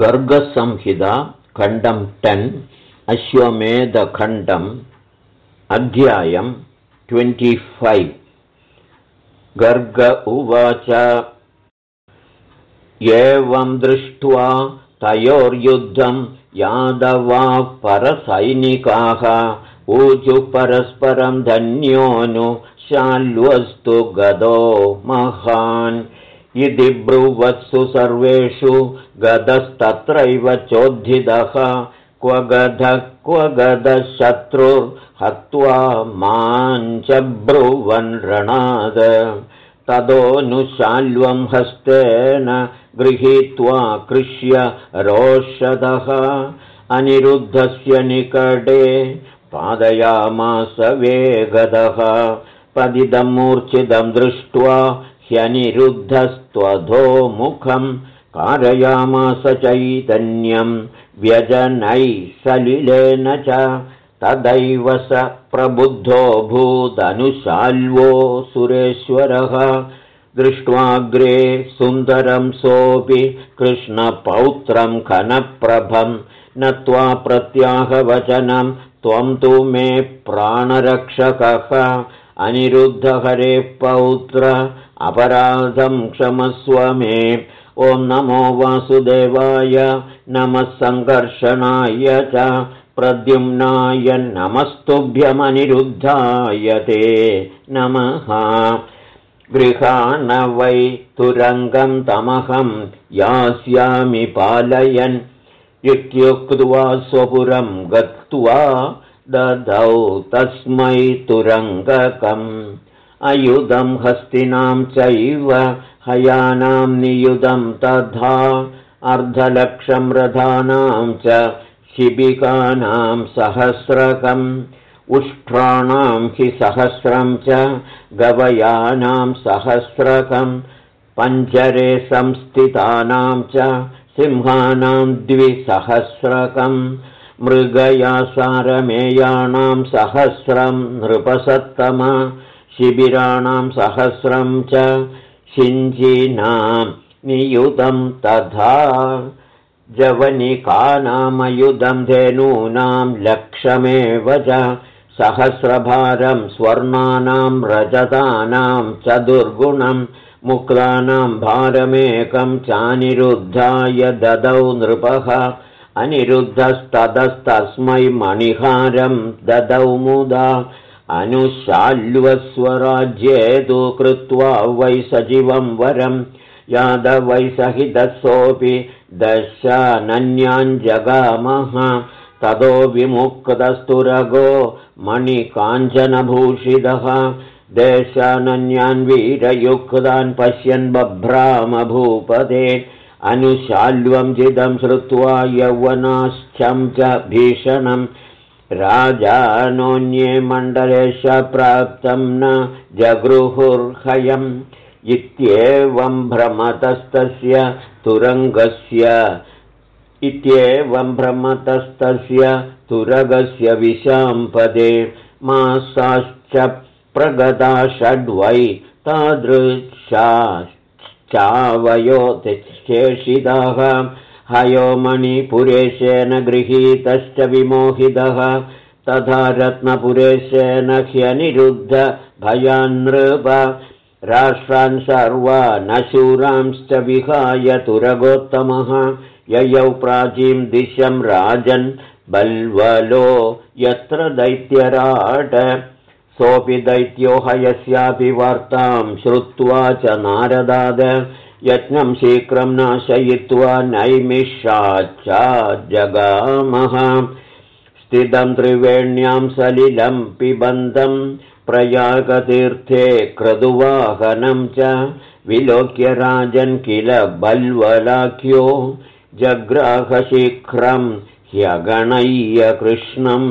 गर्गसंहिता खण्डं टेन् अश्वमेधखण्डम् अध्यायम् ट्वेण्टिफैव् गर्ग उवाच। एवं दृष्ट्वा तयोर्युद्धं यादवाः परसैनिकाः ऊचु परस्परं धन्योनु शाल्वस्तु गदो महान्। इति ब्रुवत्सु सर्वेषु गदस्तत्रैव चोद्धितः क्व गध क्व गदशत्रुर्हत्वा माञ्च ब्रुवन् रणाद। तदोऽनुशाल्वं हस्तेन गृहीत्वा कृष्य रोषदः। अनिरुद्धस्य निकटे पादयामास वेगदः। पदिदं मूर्च्छिदं दृष्ट्वा ह्यनिरुद्धस्त्वधोमुखम् कारयामास चैतन्यम् व्यजनैः सलिलेन च तदैव स प्रबुद्धो भूदनुशाल्वो सुरेश्वरः। दृष्ट्वाग्रे सुन्दरं सोऽपि कृष्णपौत्रं खनप्रभं नत्वा प्रत्याहवचनं त्वं तु मे प्राणरक्षकः। अनिरुद्धहरे पौत्र अपराधं क्षमस्व मे ॐ नमो वासुदेवाय नमः सङ्कर्षणाय च प्रद्युम्नाय नमस्तुभ्यमनिरुद्धाय ते नमः। गृहाण वै तुरङ्गं तमहं यास्यामि पालयन् इत्युक्त्वा स्वपुरं गत्वा ददौ तस्मै तुरङ्गकम् अयुधं हस्तिनां चैव हयानां नियुधं तथा अर्धलक्षं रथानां च शिबिकानां सहस्रकम् उष्ट्राणां हि सहस्रं च गवयानां सहस्रकं पञ्जरे संस्थितानां च सिंहानां द्विसहस्रकम् मृगयासारमेयाणां सहस्रं नृपसत्तम शिबिराणां सहस्रं च शिञ्जीनां नियुतं तथा जवनिकानामयुधं धेनूनां लक्षमेव च सहस्रभारं स्वर्णानां रजतानां चतुर्गुणं मुक्तानां भारमेकं चानिरुद्धाय ददौ नृपः अनिरुद्धस्ततस्तस्मै मणिहारं ददौ मुदा अनुशाल्वस्वराज्ये तु कृत्वा वै सजीवं वरं। यादवै सहितसोऽपि दशानन्याञ्जगामः। ततो विमुक्तस्तुरगो मणिकाञ्चनभूषितः। देशानन्यान् वीरयुक्तान् पश्यन् बभ्रामभूपदे। अनुशाल्वं जिदं श्रुत्वा यौवनाश्चं च भीषणम् राजानोऽन्ये मण्डलेश प्राप्तं न जगृहुर्हयम् इत्येवं भ्रमतस्तस्य तुरङ्गस्य इत्येवं भ्रमतस्तस्य तुरगस्य विशाम्पदे मासाश्च प्रगता षड्वै तादृशाश्चावयोतिशेषिताः हयोमणिपुरेशेन गृहीतश्च विमोहितः तथा रत्नपुरेशेन ह्यनिरुद्ध भयान्नृप राष्ट्रान् सर्वानशूरांश्च विहाय तुरगोत्तमः ययौ प्राचीं दिशं राजन् बल्वलो यत्र दैत्यराट। सोऽपि दैत्यो हयस्यापि वार्तां श्रुत्वा च नारदाद यत्नं शीघ्रं नाशयित्वा नैमिषाच्च जगामः। स्थितं त्रिवेण्यां सलिलं पिबन्धं प्रयागतीर्थे क्रदुवाहनं च विलोक्य राजन् किल बल्वलाख्यो जग्राहशीघ्रं ह्यगणय्य कृष्णम्।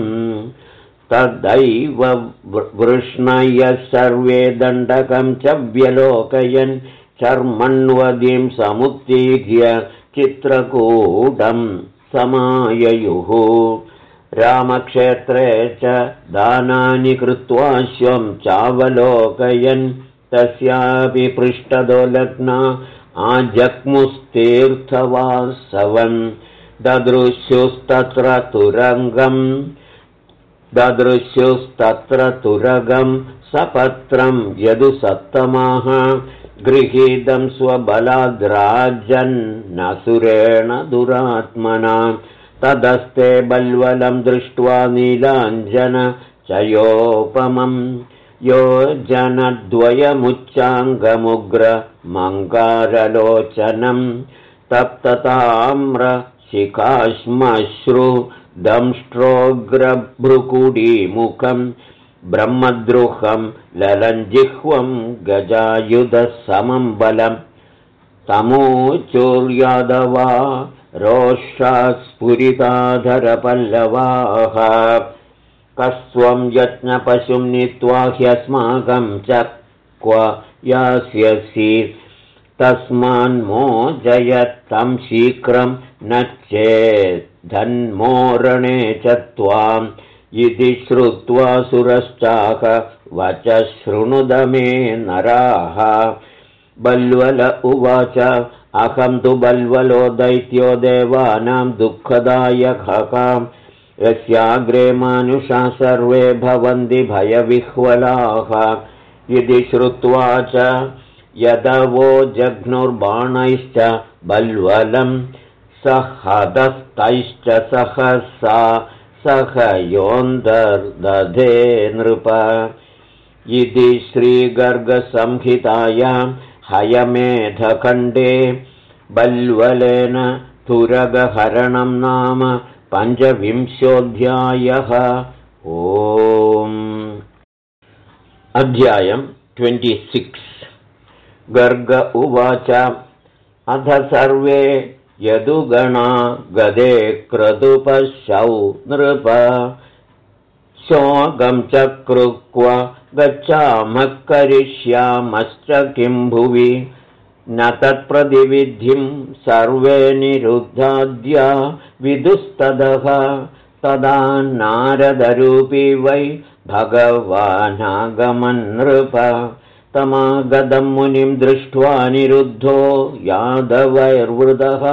तदैव वृष्णयः सर्वे दण्डकं च व्यलोकयन् चर्मण्वदीं समुत्तीघ्य चित्रकूटं समाययुः। रामक्षेत्रे च दानानि कृत्वाश्वं चावलोकयन् तस्यापि पृष्ठदो लग्ना आजग्मुस्तीर्थवासवन्। ददृश्युस्तत्र तुरङ्गम् ददृश्युस्तत्र तुरगम् सपत्रम् यदुसत्तमाः गृहीतं स्वबलाद्राजन्नसुरेण दुरात्मना। तदस्ते बल्वलं दृष्ट्वा नीलाञ्जन चयोपमम् यो जनद्वयमुच्चाङ्गमुग्र मङ्गारलोचनम् ब्रह्मद्रुहं ललञ्जिह्वं गजायुधसमं बलम् तमूचोर्यादवा रोषास्फुरिताधरपल्लवाः। कस्त्वं यत्नपशुं नीत्वा ह्यस्माकं च क्व यास्यसि। तस्मान्मोजयत्तं शीघ्रं न चेद्धन्मोरणे च त्वाम् इति श्रुत्वा सुरश्चाह वच शृणुदमे नराः। बल्वल उवाच अहं तु बल्वलो दैत्यो देवानां दुःखदायकः यस्याग्रे मानुषा सर्वे भवन्ति भयविह्वलाः। इति श्रुत्वा च यदवो जघ्नुर्बाणैश्च बल्वलं सहदस्तैश्च सहसा सह योऽन्तर्दधे नृप। इति श्रीगर्गसंहितायां हयमेधखण्डे बल्वलेन तुरगहरणं नाम पञ्चविंशोऽध्यायः। ओम् अध्यायम् ट्वेण्टिसिक्स्। गर्ग उवाच। अथ सर्वे यदुगणा गदे क्रतुपशौ नृप। शोकं चक्रुक्व गच्छामः करिष्यामश्च किं भुवि। न तत्प्रतिविधिं सर्वे निरुद्धाद्या विदुस्तदः। तदा नारदरूपी वै भगवानागमन्नृप तमागदं मुनिं दृष्ट्वा निरुद्धो यादवैर्वृदः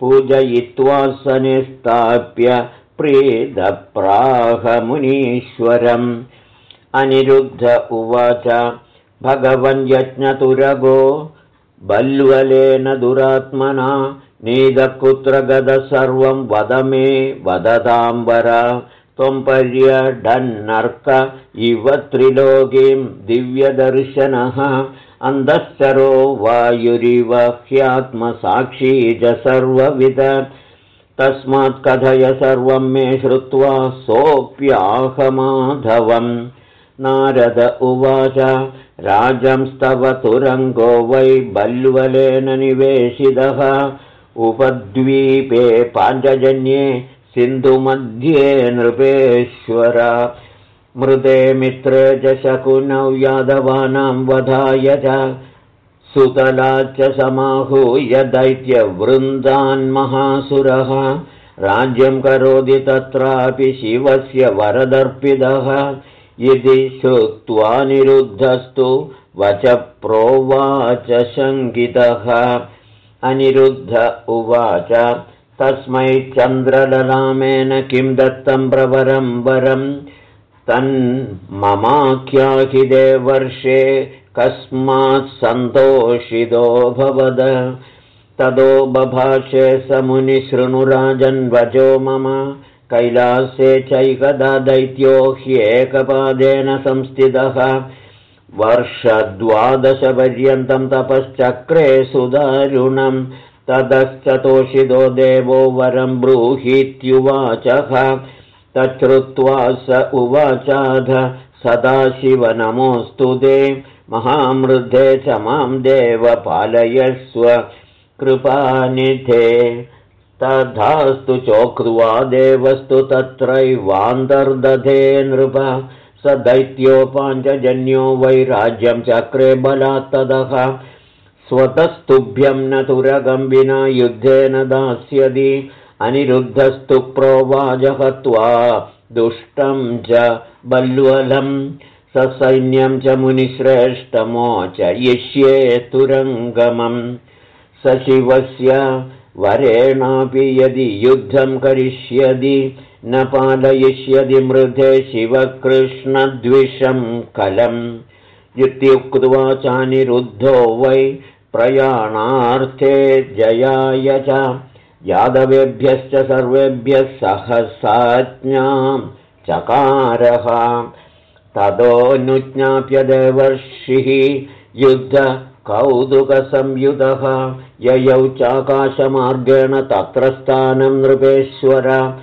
पूजयित्वा सनिस्थाप्य प्रीदप्राहमुनीश्वरम् अनिरुद्ध उवाच भगवन् यज्ञतुरगो बल्वलेन दुरात्मना नीदकुत्र गद सर्वं वद मे वदताम्बर त्वं पर्यडन्नर्क इव त्रिलोकीं दिव्यदर्शनः। अन्धश्चरो वायुरिव ह्यात्मसाक्षी च सर्वविद। तस्मात् कथय सर्वं मे श्रुत्वा सोऽप्याहमाधवम्। नारद उवाच राजंस्तव तुरङ्गो वै बल्वलेन निवेशितः। उपद्वीपे पाञ्चजन्ये सिन्धुमध्ये नृपेश्वर। मृदे मित्रे च शकुनौ यादवानां वधाय च। सुतला च समाहूय दैत्यवृन्दान्महासुरः राज्यं करोति तत्रापि शिवस्य वरदर्पितः। इति श्रुत्वा निरुद्धस्तु वच प्रोवाच शङ्कितः। अनिरुद्ध उवाच तस्मै चन्द्रललामेन किं दत्तं प्रवरं वरं तन्ममाख्याहिदे वर्षे कस्मात् सन्तोषितो भवद। ततो बभाषे समुनिशृणुराजन्वजो मम। कैलासे चैकदा दैत्यो ह्येकपादेन संस्थितः। वर्षद्वादशपर्यन्तं तपश्चक्रे सुदारुणम् ततश्चतोषितो देवो वरं ब्रूहीत्युवाचः तच्छ्रुत्वा स उवाचाध सदाशिवनमोऽस्तु ते महामृद्धे च मां देव पालयस्व कृपानिधे तथास्तु चोक्त्वा देवस्तु तत्रैवान्तर्दधे नृप स दैत्योपाञ्चजन्यो वैराज्यं चक्रे बलात्तदः स्वतस्तुभ्यं न तुरगं विना युद्धेन दास्यति अनिरुद्धस्तु प्रोवाजहत्वा दुष्टं च बल्वलं ससैन्यं च मुनिश्रेष्ठमोचयिष्ये तुरङ्गमम् शिवस्य वरेणापि यदि युद्धं करिष्यति न पालयिष्यति मृधे शिवकृष्णद्विषं कलम्। इत्युक्त्वा चानिरुद्धो वै प्रयाणार्थे जयाय च। यादवेभ्यश्च सर्वेभ्यः सहसाज्ञां चकारः। ततोऽनुज्ञाप्य देवर्षिः युद्धकौतुकसंयुतः ययौ चाकाशमार्गेण तत्र स्थानं नृपेश्वर।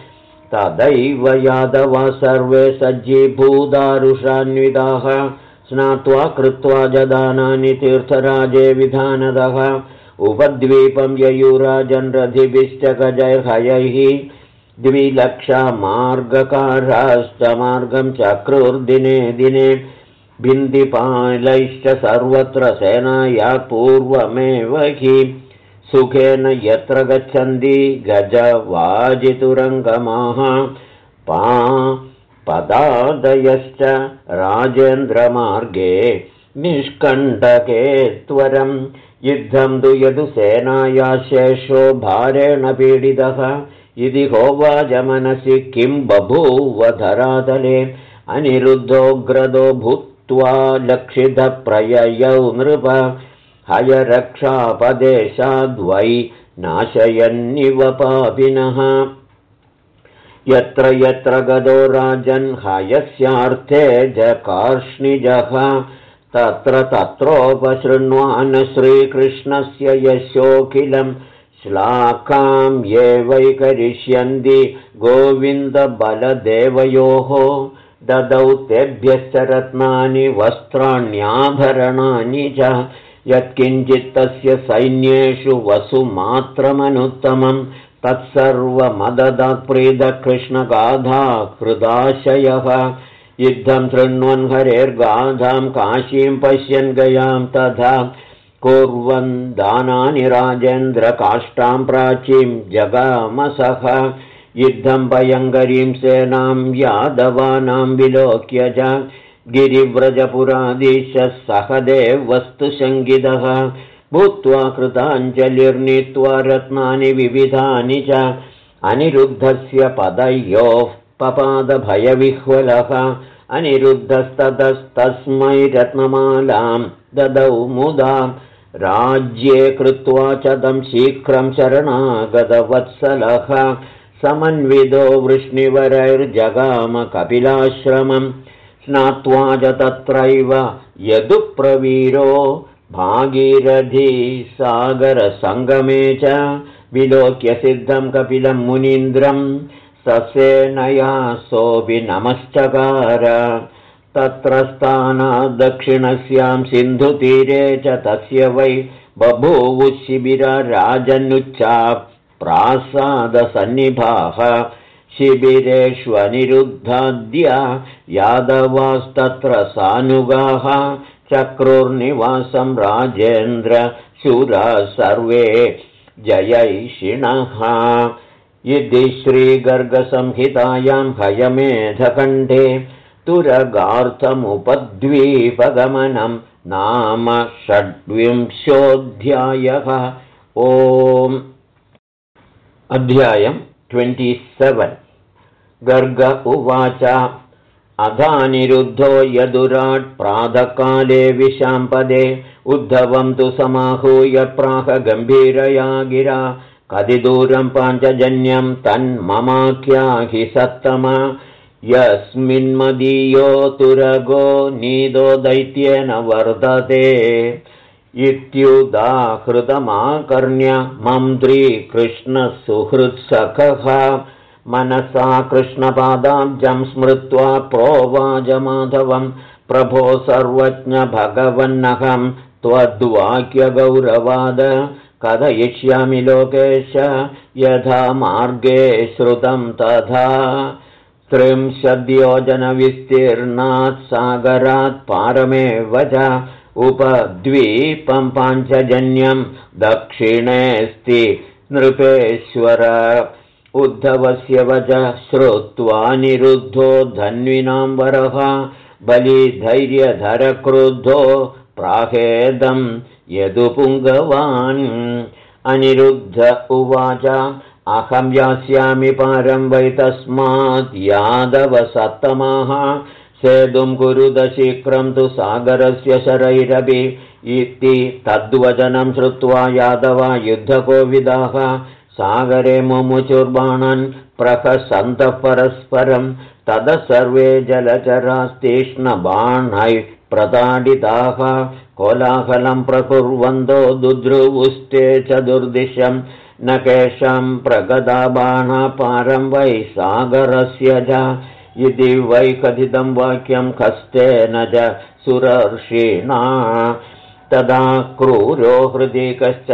तदैव यादवा सर्वे सज्जीभूतारुषान्विताः स्नात्वा कृत्वा जदानानि तीर्थराजे विधानदः उपद्वीपं ययुराजन् रथिभिश्च गजैर्हयैः द्विलक्षमार्गकाराश्च मार्गं चक्रुर्दिने दिने बिन्दिपालैश्च सर्वत्र सेनाया पूर्वमेव हि। सुखेन यत्र गच्छन्ति गजवाजितुरङ्गमाः। पा पदादयश्च राजेन्द्रमार्गे निष्कण्टके त्वरम् युद्धं तु यदु सेनाया शेषो भारेण पीडितः। इति होवाजमनसि किं बभूवधरातले अनिरुद्धोऽग्रदो भूत्वा लक्षितप्रययौ नृप। हयरक्षापदेशाद्वै नाशयन्निव पापिनः यत्र यत्र गदो राजन् हयस्यार्थे जकार्ष्णिजः तत्र तत्रोपशृण्वान् श्रीकृष्णस्य यशोऽखिलम् श्लाकां ये वै करिष्यन्ति गोविन्दबलदेवयोः ददौ तेभ्यश्च रत्नानि वस्त्राण्याभरणानि च यत्किञ्चित् तस्य सैन्येषु वसुमात्रमनुत्तमम् तत्सर्वमददात्प्रीतकृष्णगाधा कृदाशयः युद्धं शृण्वन् हरेर्गाधां काशीं पश्यन् गयां तथा। कुर्वन् दानानि राजेन्द्रकाष्ठां प्राचीं जगामसः। युद्धं भयङ्करीं सेनां यादवानां विलोक्य च। गिरिव्रजपुराधीशः सहदेवस्तुशङ्गितः भूत्वा कृताञ्जलिर्नीत्वा रत्नानि विविधानि च अनिरुद्धस्य पदयोः पपादभयविह्वलः अनिरुद्धस्ततस्तस्मै रत्नमालां ददौ मुदा राज्ये कृत्वा च तं शीघ्रं शरणागतवत्सलः समन्वितो वृष्णिवरैर्जगामकपिलाश्रमं स्नात्वा च तत्रैव यदुप्रवीरो भागीरथी सागरसङ्गमे च विलोक्यसिद्धं कपिलं मुनीन्द्रम् ससेनया सोऽपि नमश्चकार तत्र स्थानाद्दक्षिणस्यां सिन्धुतीरे च तस्य वै बभूवुशिबिरराजनुच्चा प्रासादसन्निभाः। शिबिरेष्वनिरुद्धाद्य यादवास्तत्र सानुगाः चक्रुर्निवासं राजेन्द्र शूरा सर्वे जयैषिणः। इति श्रीगर्गसंहितायां हयमेधकण्ठे तुरगार्थमुपद्वीपगमनं नाम षड्विंशोऽध्यायः। ओम्। अध्यायम् ट्वेण्टि सेवेन्। गर्ग उवाच अधानिरुद्धो यदुराट् प्रातःकाले विशाम्पदे उद्धवं तु समाहूय प्राह गम्भीरया गिरा। कति दूरं पाञ्चजन्यं तन्ममाख्या हि सत्तम यस्मिन्मदीयो तुरगो नीदो दैत्येन वर्धते। इत्युदाहृतमाकर्ण्य मन्त्री कृष्णसुहृत्सखः मनसा कृष्णपादाब्जं स्मृत्वा प्रोवाजमाधवं प्रभो सर्वज्ञभगवन्नहं त्वद्वाक्यगौरवाद कथयिष्यामि लोकेश यथा मार्गे श्रुतं तथा। त्रिंशद्योजनविस्तीर्णात् सागरात् पारमेव च उपद्वीपं पाञ्चजन्यं दक्षिणेऽस्ति नृपेश्वर उद्धवस्य वच श्रुत्वा निरुद्धो धन्विनां वरः बलिधैर्यधरक्रुद्धो प्राहेदम् यदुपुङ्गवान्। अनिरुद्ध उवाच अहं यास्यामि पारं वै तस्मात् यादवसत्तमाः सेतुं कुरुदशीघ्रं तु सागरस्य शरैरपि इति तद्वचनं श्रुत्वा यादवा युद्धकोविदाः सागरे मुमुचुर्बाणन् प्रहसन्तः परस्परं ततः सर्वे जलचरास्तीक्ष्णबाणैः प्रताडिताः कोलाहलं प्रकुर्वन्तो दुद्रुवुस्ते चतुर्दिशं न केषां प्रगदाबाणपारं वै सागरस्य च इति वै कथितं वाक्यं कस्तेन च सुरर्षिणा तदा क्रूरो हृदिकश्च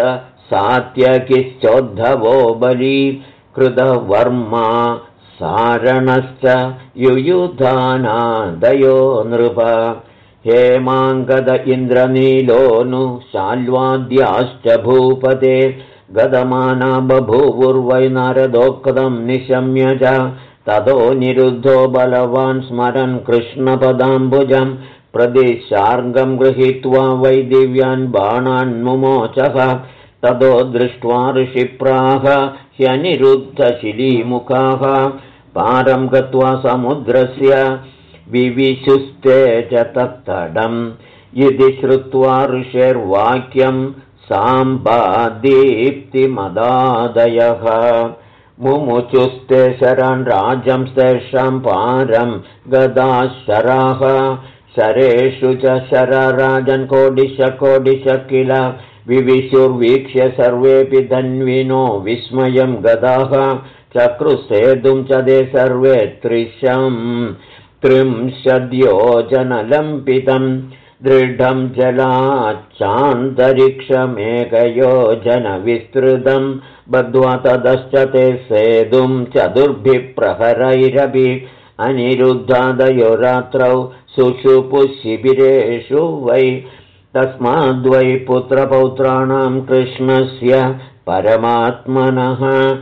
सात्यकिश्चोद्धवो बली कृतवर्मा सारणश्च युयुधानादयो नृप। हेमाङ्गद इन्द्रनीलोनु शाल्वाद्याश्च भूपते गदमाना बभूवुर्वै नारदोक्तं निशम्य च। ततो निरुद्धो बलवान् स्मरन् कृष्णपदाम्बुजम् प्रदिशार्गम् गृहीत्वा वै दिव्यान् बाणान्मुमोचः ततो दृष्ट्वा ऋषिप्राह ह्यनिरुद्धशिलीमुखाः पारं गत्वा समुद्रस्य विविशुस्ते च तत्तडम्। इति श्रुत्वा ऋषेर्वाक्यं साम्बादीप्तिमदादयः। मुमुचुस्ते शरान् तेषां पारं गदाशराः। शरेषु च शरराजन् कोडिश कोडिश किल विविशुर्वीक्ष्य सर्वेऽपि धन्विनो विस्मयं गदाः चक्रुसेतुं च ते सर्वे त्रिशं त्रिंशद्योजनलम्पितं दृढं जलाच्चान्तरिक्षमेकयोजनविस्तृतं बद्ध्वा ततश्च ते सेतुं चतुर्भिः प्रहरैरपि अनिरुद्धादयो रात्रौ सुषुपुशिबिरेषु वै तस्माद्वै पुत्रपौत्राणां कृष्णस्य परमात्मनः।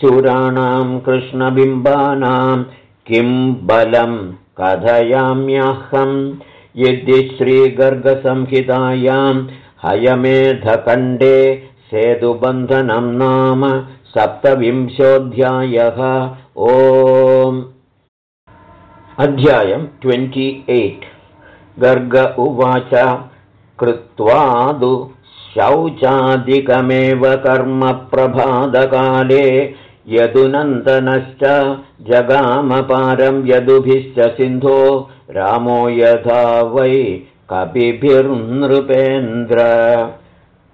शूराणां कृष्णबिम्बानां किं बलं कथयाम्यहम्। यदि श्रीगर्गसंहितायां हयमेधखण्डे सेतुबन्धनं नाम सप्तविंशोऽध्यायः। ओम्। अध्यायम् ट्वेण्टि एय्ट्। गर्ग उवाच कृत्वादु शौचादिकमेव कर्मप्रभातकाले यदुनन्दनश्च जगामपारं यदुभिश्च सिन्धो रामो यथा वै कपिभिर्नृपेन्द्र।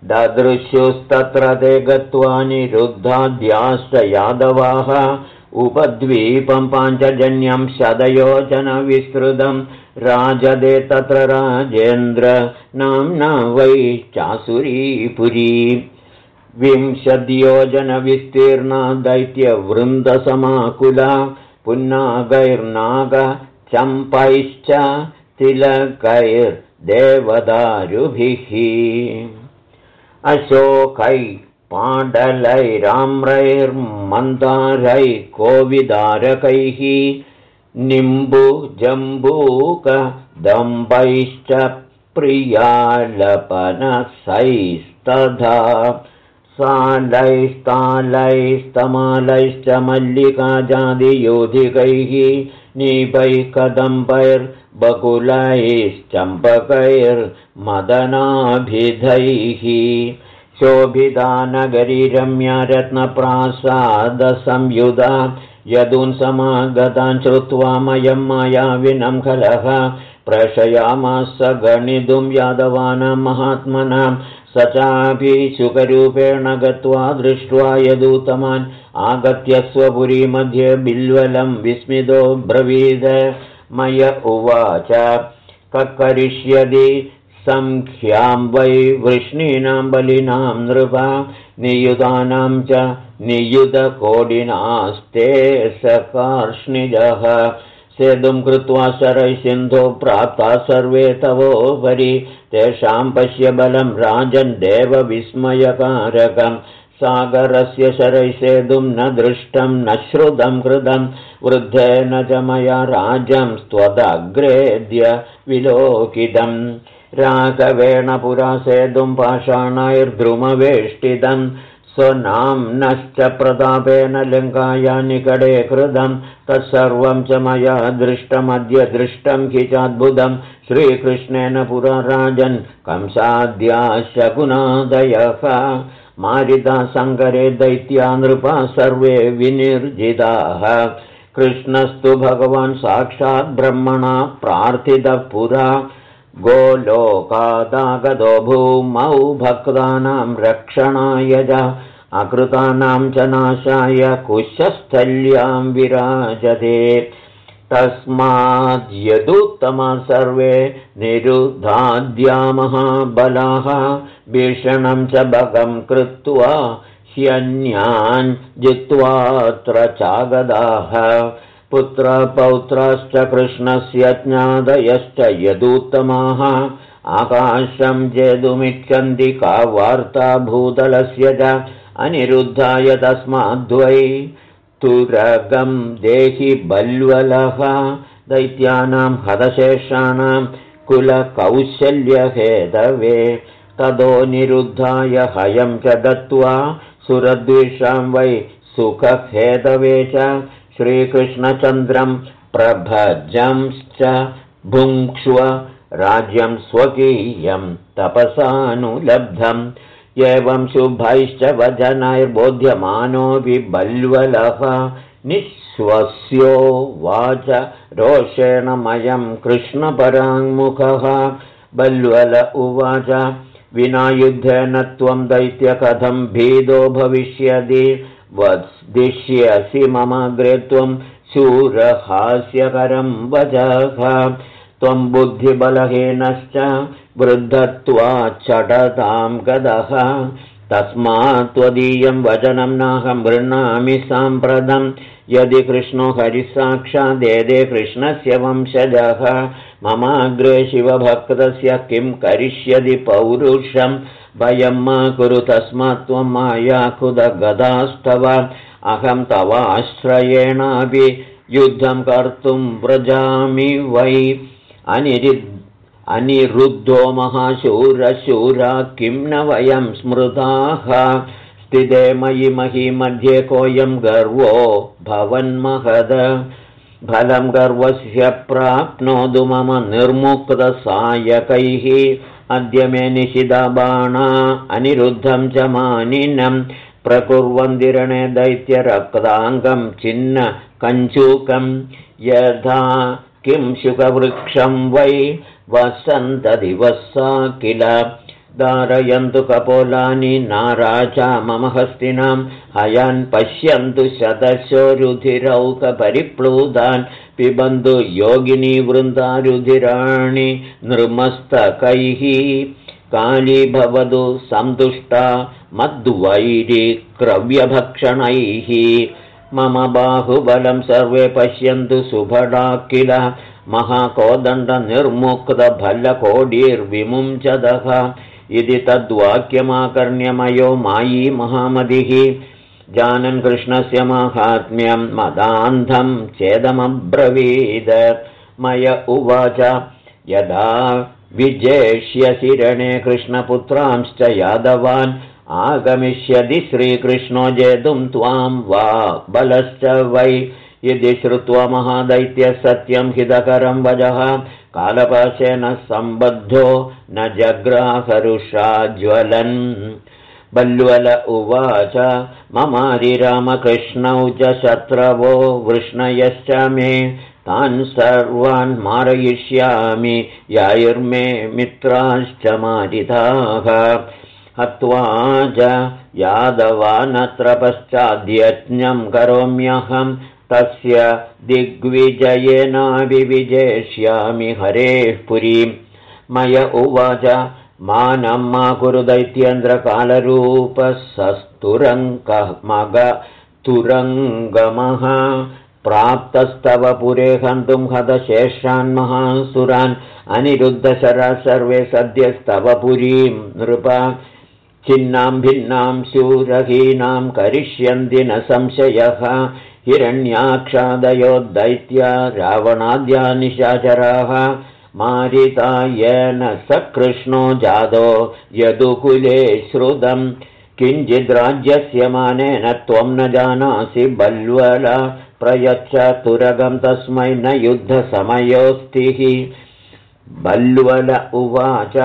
ददृश्युस्तत्र ते गत्वा निरुद्धाद्याश्च यादवाः उपद्वीपं पाञ्चजन्यं शतयोजनविस्तृतं राजदे तत्र राजेन्द्र नाम्ना वै चासुरीपुरी। विंशद्योजनविस्तीर्णा दैत्यवृन्दसमाकुला पुन्नागैर्नागचम्पैश्च तिलकैर्देवदारुभिः। अशोकै पाण्डलैराम्रैर्मन्दारैः कोविदारकैः निम्बुजम्बूकदम्बैश्च प्रियालपनसैस्तथा। सालैस्तालैस्तमालैश्च मल्लिकाजादियोधिकैः नीपैकदम्बैर्बकुलैश्चम्पकैर्मदनाभिधैः शोभिदानगरीरम्या रत्नप्रासादसंयुधा यदून् समागतान् श्रुत्वा मयं माया विनं खलः। प्रशयामास गणितुं यादवानां महात्मनां स चापि सुखरूपेण गत्वा दृष्ट्वा यदूतमान् आगत्य स्वपुरीमध्ये बिल्वलं विस्मितो ब्रवीद। मय उवाच करिष्यति सङ्ख्यां वै वृष्णीनां बलिनां नृपा नियुतानां च नियुतकोडिनास्ते सकार्ष्णिजः। सेतुं कृत्वा शरैः सिन्धो प्राप्ता सर्वे तवोपरि तेषां पश्य बलं राजन् देवविस्मयकारकम्। सागरस्य शरैः सेतुं न दृष्टं न श्रुतं कृतं वृद्धेन च मया राजं त्वदग्रेद्य विलोकितम् राघवेण पुरा सेतुं पाषाणैर्द्रुमवेष्टितं स्वनाम्नश्च प्रतापेन लङ्काया निकटे कृतं तत्सर्वं च मया दृष्टमद्य दृष्टं हि चाद्भुतं श्रीकृष्णेन पुरा राजन् कंसाद्या शकुनादयः मारिता सङ्करे दैत्या नृपा सर्वे विनिर्जिताः। कृष्णस्तु भगवान् साक्षात् ब्रह्मणा प्रार्थितः पुरा गोलोकादागतो भूमौ भक्तानां रक्षणाय च अकृतानां च नाशाय कुशस्थल्यां विराजते। तस्माद्यदुत्तमा सर्वे निरुद्धाद्या महाबलाः भीषणं च भगं कृत्वा ह्यन्यान् जित्वात्र चागदाः पुत्रपौत्रश्च कृष्णस्य ज्ञादयश्च यदुत्तमाः आकाशं जेतुमिच्छन्ति का वार्ता भूतलस्य च अनिरुद्धाय तस्माद्वै। तुरगं देहि बल्वलः। दैत्यानां हतशेषाणां कुलकौशल्यहेतवे। ततो निरुद्धाय हयं च दत्त्वा सुरद्विषां वै सुखहेतवे च श्रीकृष्णचन्द्रं प्रभजंश्च भुङ्क्ष्व राज्यं स्वकीयं तपसानुलब्धम् एवं शुभैश्च वचनैर्बोध्यमानोऽपि बल्वलः निःश्वस्यो वाच रोषेणमयं कृष्णपराङ्मुखः। बल्वल उवाच विना युद्धेन त्वं दैत्यकथं भीदो भविष्यति वद्दिश्यसि मम अग्रे त्वं शूरहास्यकरं वजः त्वं बुद्धिबलहीनश्च वृद्धत्वाच्चटतां गदः। तस्मात् त्वदीयं वचनं नाहं गृह्णामि साम्प्रतं। यदि कृष्णो हरिसाक्षादेदे कृष्णस्य वंशजः। ममाग्रे शिवभक्तस्य किं करिष्यति पौरुषं भयं मा कुरु तस्मात् त्वं मायाकुदगदास्तव अहं तवाश्रयेणापि युद्धं कर्तुं व्रजामि वै। अनिरिद् अनिरुद्धो महाशूरशूरा किं न वयं स्मृताः? स्थिते मयि मही मध्ये कोऽयं गर्वो भवन्महद। फलं गर्वस्य प्राप्नोतु मम निर्मुक्तसायकैः अद्य मे निशिदबाणा अनिरुद्धं च मानिनं प्रकुर्वन्दिरणे दैत्यरक्ताङ्गं छिन्न कञ्चूकं यथा किं शुकवृक्षं वै वसन्तदिवसा किल धारयन्तु कपोलानि नाराजा मम हस्तिनां हयान् पश्यन्तु शतशो रुधिरौकपरिप्लुतान्। पिबन्तु योगिनी वृन्दारुधिराणि नृमस्तकैः। काली भवतु सन्तुष्टा मद्वैरिक्रव्यभक्षणैः। मम बाहुबलं सर्वे पश्यन्तु सुभडा किल महाकोदण्डनिर्मुक्तफलकोडीर्विमुञ्चदः इति तद्वाक्यमाकर्ण्यमयो मायी महामतिः जानन् कृष्णस्य माहात्म्यं मदान्धं चेदमब्रवीद। मय उवाच यदा विजेष्यशिरणे कृष्णपुत्रांश्च यादवान् आगमिष्यति श्रीकृष्णो जेतुं त्वां वा बलश्च वै। यदि श्रुत्वा महादैत्यसत्यं हितकरं वजः कालपाशेन सम्बद्धो न जग्राहरुषा ज्वलन् बल्वल उवाच ममारिरामकृष्णौ च शत्रवो वृष्णयश्च मे तान् सर्वान् मारयिष्यामि यायुर्मे मित्राश्च मारिताः हत्वा च यादवानत्र पश्चाद्यज्ञं करोम्यहम् तस्य दिग्विजयेनाभिविजेष्यामि हरेः पुरीं। मय उवाच मानं मा कुरु तुरङ्गमः प्राप्तस्तव पुरे हन्तुं हतशेषान्महासुरान् अनिरुद्धशरा सर्वे सद्यस्तव पुरीं। नृप छिन्नां भिन्नां शूरहीनां करिष्यन्ति न संशयः हिरण्याक्षादयो दैत्या रावणाद्या निशाचराः मारिता येन स कृष्णो जातो यदुकुले श्रुतम् किञ्चिद्राज्यस्य मानेन त्वं न जानासि बल्वल प्रयच्छ तुरगं तस्मै न युद्धसमयोऽस्तिः बल्वल उवाच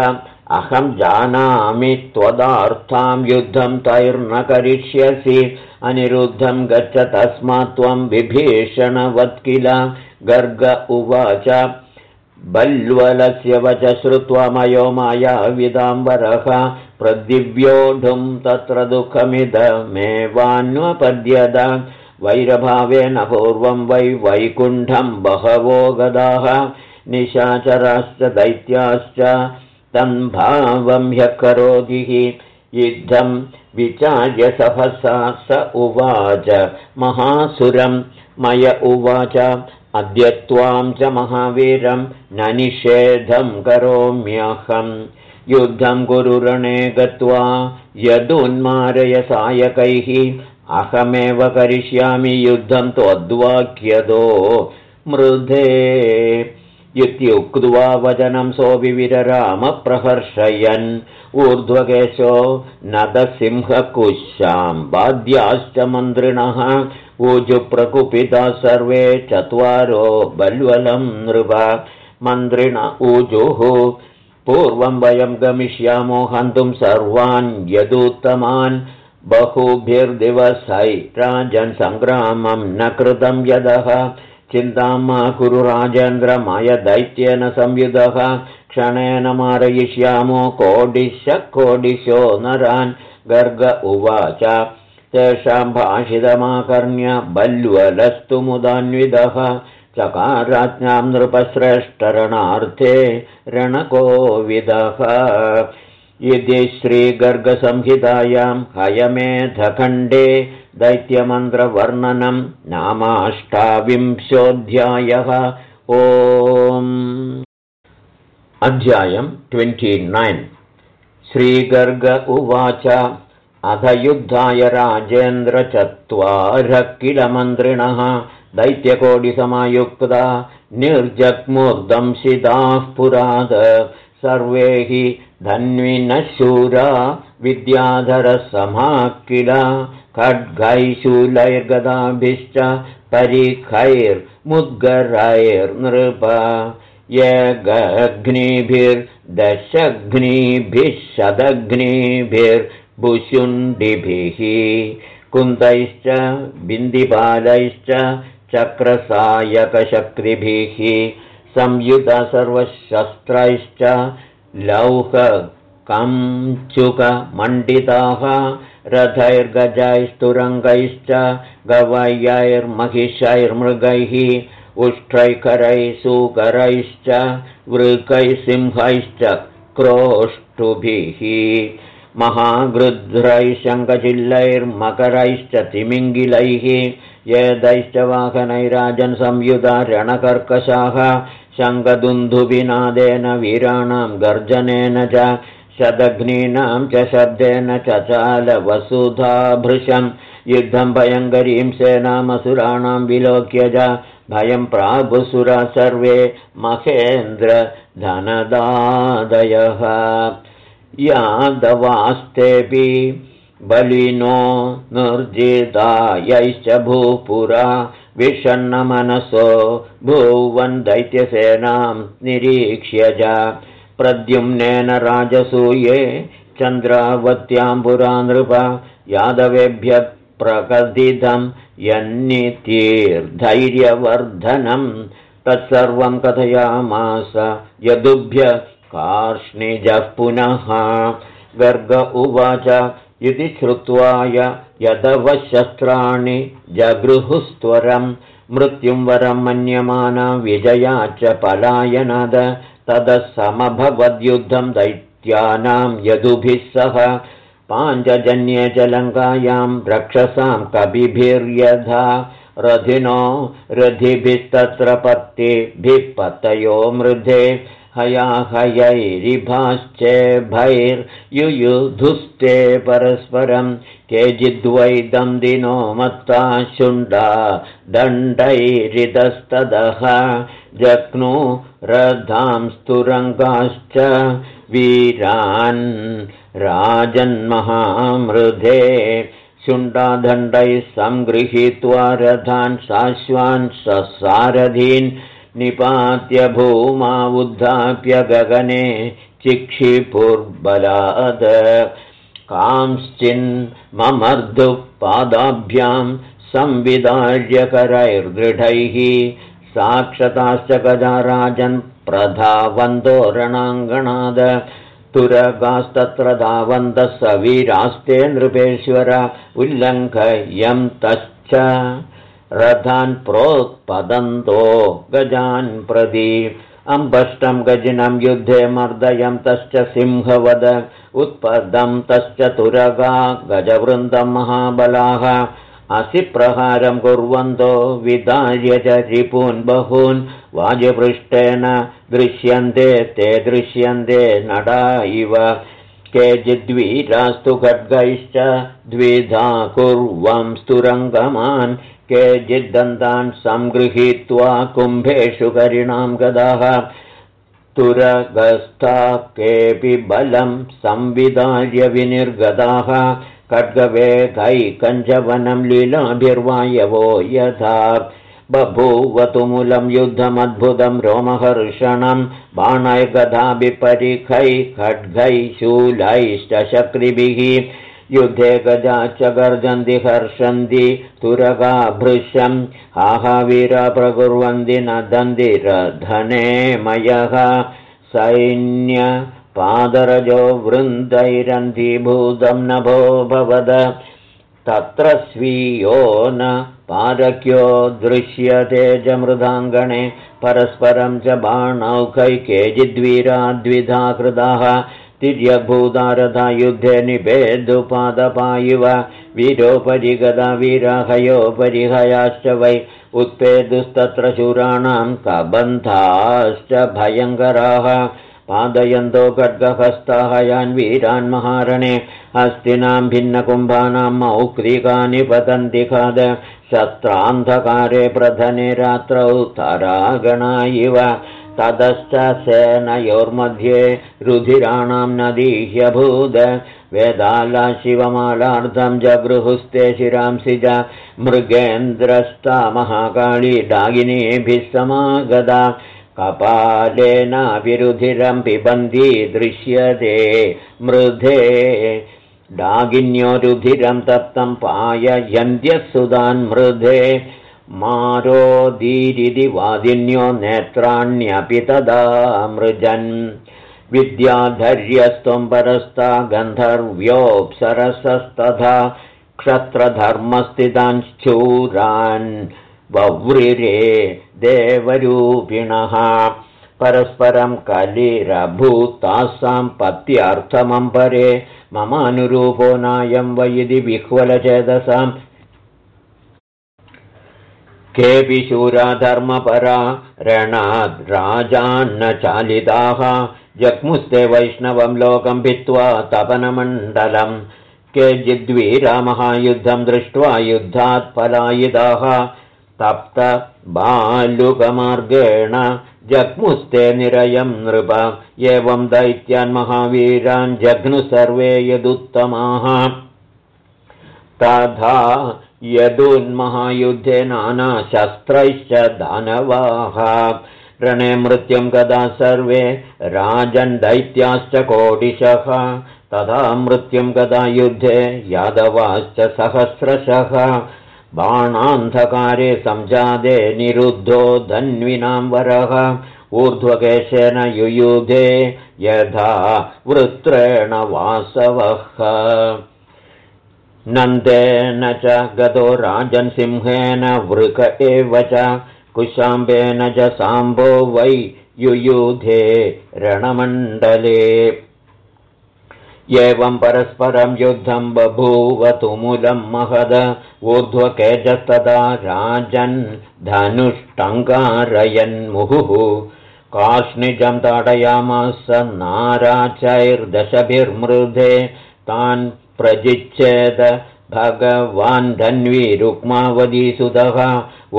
अहं जानामि त्वदार्थां युद्धं तैर्न करिष्यसि। अनिरुद्धं गच्छ तस्मात् त्वं विभीषणवत् किल? गर्ग उवाच। बल्वलस्य वच श्रुत्वा मयो मायाविदाम्बरः प्रदिव्योढुं तत्र दुःखमिदमेवान्वपद्यत वैरभावेन पूर्वं वै वैकुण्ठं बहवो गदाः। निशाचराश्च दैत्याश्च तन्भावं ह्यः करोतिः युद्धं विचार्य सहसा स उवाच। महासुरं मय उवाच। अद्य त्वां च महावीरं न निषेधं करोम्यहम् युद्धं गुरुरणे गत्वा यदुन्मारय सायकैः। अहमेव करिष्यामि युद्धं त्वद्वाक्यदो। मृधे इत्युक्त्वा वचनं सोऽविविररामप्रहर्षयन् ऊर्ध्वकेशो नदसिंहकुशां बाद्याश्च मन्त्रिणः। ऊजुप्रकुपिता सर्वे चत्वारो बल्वलं नृप। मन्त्रिण ऊजुः पूर्वं वयं गमिष्यामो हन्तुं सर्वान् यदुत्तमान्। बहुभिर्दिवसै राजन् सङ्ग्रामं न कृतं यदः चिन्तां मा कुरु राजेन्द्रमयदैत्येन संयुधः क्षणेन मारयिष्यामो कोडिश कोडिशो नरान् गर्ग उवाच। तेषां भाषितमाकर्ण्य बल्वलस्तु मुदान्विदः चकाराज्ञां नृपश्रेष्ठरणार्थे रणकोविदः। इति श्रीगर्गसंहितायां हयमेधखण्डे दैत्यमन्त्रवर्णनं नामाष्टाविंशोऽध्यायः. ओम्। अध्यायम् नैन्। श्रीगर्ग उवाच। अथ युद्धाय राजेन्द्रचत्वारः किल मन्त्रिणः। दैत्यकोटिसमयुक्ता निर्जग्मुर्दंशिताः पुराद। सर्वे हि धन्विनः शूरा विद्याधरसमा किल खड्गैशूलैर्गदाभिश्च परिखैर्मुद्गरैर्नृप यगग्निभिर्दशग्निभिः शदग्निभिर्भुशुण्डिभिः कुन्तैश्च बिन्दिपालैश्च चक्रसायकशक्तिभिः। संयुतसर्वशस्त्रैश्च लौहकञ्चुकमण्डिताः रथैर्गजैस्तुरङ्गैश्च गवयैर्महिषैर्मृगैः उष्ट्रैकरैः सूकरैश्च वृकैसिंहैश्च क्रोष्टुभिः महागृध्रैः शङ्खचिल्लैर्मकरैश्च तिमिङ्गिलैः येदैश्च वाहनैराजन् संयुधा रणकर्कशाः शङ्खदुन्धुभिनादेन वीराणां गर्जनेन च शदग्नीनां च शब्देन चचालवसुधाभृशं युद्धं भयङ्करीं सेनामसुराणां विलोक्य च भयं प्राभुसुरा सर्वे महेन्द्रधनदादयः यादवास्तेऽपि बलिनो निर्जितायैश्च भूपुरा विषण्णमनसो भुवन् दैत्यसेनां निरीक्ष्य च प्रद्युम्नेन राजसूये चन्द्रावत्याम्बुरा नृप यादवेभ्यः प्रकथितं यन्नितीर्धैर्यवर्धनं तत्सर्वं कथयामास यदुभ्य कार्ष्णिजः पुनः। गर्ग उवाच इति श्रुत्वाय यदवशस्त्राणि जगृहुस्त्वरं मृत्युं वरं मन्यमाना विजया च पलायनद ततः समभवद्युद्धं दैत्यानां यदुभिः सह पाञ्चजन्ये च लङ्कायां रक्षसां कविभिर्यधा रथिनो रथिभिस्तत्र पत्तिभिः पतयो मृधे हयाहयैरिभाश्चेभैर्युयुधुस्ते परस्परं केचिद्वैदं दिनो मत्ता शुण्डा दण्डैरितस्तदः जग्नु रथांस्तुरङ्गाश्च वीरान् राजन्महामृधे शुण्डादण्डैः सङ्गृहीत्वा रथान् शाश्वान् ससारथीन् निपात्य भूमा उद्धाप्य गगने चिक्षिपुर्बलाद कांश्चिन्ममर्धुपादाभ्यां संविदार्यकरैर्दृढैः साक्षताश्च गजा राजन् प्रधावन्तो रणाङ्गणाद। तुरगास्तत्र धावन्तः सवीरास्ते नृपेश्वर। उल्लङ्घयं तश्च रथान् प्रोत्पदन्तो गजान् प्रति। अम्बष्टं गजिनं युद्धे मर्दयं तश्च सिंहवद। उत्पदं तश्च तुरगा गजवृन्दं महाबलाः असि प्रहारं कुर्वन्तो विदार्य च रिपून् बहून् वाजपृष्ठेन दृश्यन्ते ते दृश्यन्ते नडा इव। केचिद्वीरास्तु खड्गैश्च द्विधा कुर्वं स्तुरङ्गमान् केचिद्दन्तान् सङ्गृहीत्वा कुम्भेषु करिणां गदाः। तुरगस्था केऽपि बलं संविदार्य विनिर्गताः खड्गवेगैकञ्जवनं लीलाभिर्वायवो यथा। बभूवतुमुलं युद्धमद्भुतं रोमहर्षणं बाणैर्गदाभिपरिखै खड्गैः शूलैश्च शक्रिभिः युद्धे गजा च गर्जन्ति हर्षन्ति तुरगा भृशम् आहावीरा प्रकुर्वन्ति न दन्दिरधने मयः सैन्यपादरजो वृन्दैरन्धिभूतं नभो भवद। तत्र स्वीयो न पारक्यो दृश्यते च मृदाङ्गणे परस्परं च बाणौखै केचिद्वीरा द्विधा कृताः। तिर्यभूतारथा युद्धे निपेदुपादपायुव वीरोपरि गदा वीराहयोपरि हयाश्च वै। उत्पेदुस्तत्र शूराणां कबन्धाश्च भयङ्कराः पादयन्तो खड्गहस्ताः यान् वीरान् महारणे हस्तिनां भिन्नकुम्भानां मौक्रिकानि पतन्ति खाद। शस्त्रान्धकारे प्रधने रात्रौ तरागणा इव। ततश्च सेनयोर्मध्ये रुधिराणां नदी ह्यभूद। वेदाला शिवमालार्धं जगृहुस्ते शिरांसि च मृगेन्द्रस्ता महाकाली डागिनीभिः समागदा कपालेनाभिरुधिरं पिबन्ती दृश्यते मृधे डागिन्यो रुधिरं तप्तं पाययन्त्यः मृधे। मारोदीरिति वादिन्यो नेत्राण्यपि तदा मृजन्। विद्याधर्यस्त्वं परस्ता गन्धर्व्योऽप्सरसस्तथा क्षत्रधर्मस्थितांश्चूरान् वव्रिरे देवरूपिणः परस्परं कलिरभूतासां पत्यार्थमम्परे ममानुरूपो नायं वयिति विह्वलचेतसाम् केऽपि शूराधर्मपरा रणाद् राजान्न चालिताः जग्मुस्ते वैष्णवं लोकं भित्त्वा तपनमण्डलम् केचिद्वीरामहायुद्धं दृष्ट्वा युद्धात् पलायिताः तप्त बालुकमार्गेण जग्मुस्ते निरयं नृप। एवं दैत्यान् महावीरान् जघ्नु सर्वे यदुत्तमाः। तथा यदुन्महायुद्धे नानाशस्त्रैश्च दानवाः। रणे मृत्युं गदा सर्वे राजन् दैत्याश्च कोडिशः तथा मृत्युं गदा युद्धे यादवाश्च सहस्रशः बाणान्धकारे संजादे निरुद्धो धन्विनां वरः। ऊर्ध्वकेशेन युयुधे यथा वृत्रेण वासवः। नन्देन च गतो राजन्सिंहेन वृक एव च कुशाम्बेन च साम्भो वै युयुधे रणमण्डले एवं परस्परं युद्धं बभूवतुमुलं महद ऊर्ध्वकेजस्तदा राजन् धनुष्टङ्कारयन्मुहुः। काष्णिजं ताडयामास नाराचैर्दशभिर्मृधे तान् प्रजिच्छेद भगवान् धन्वी रुक्मावधीसुतः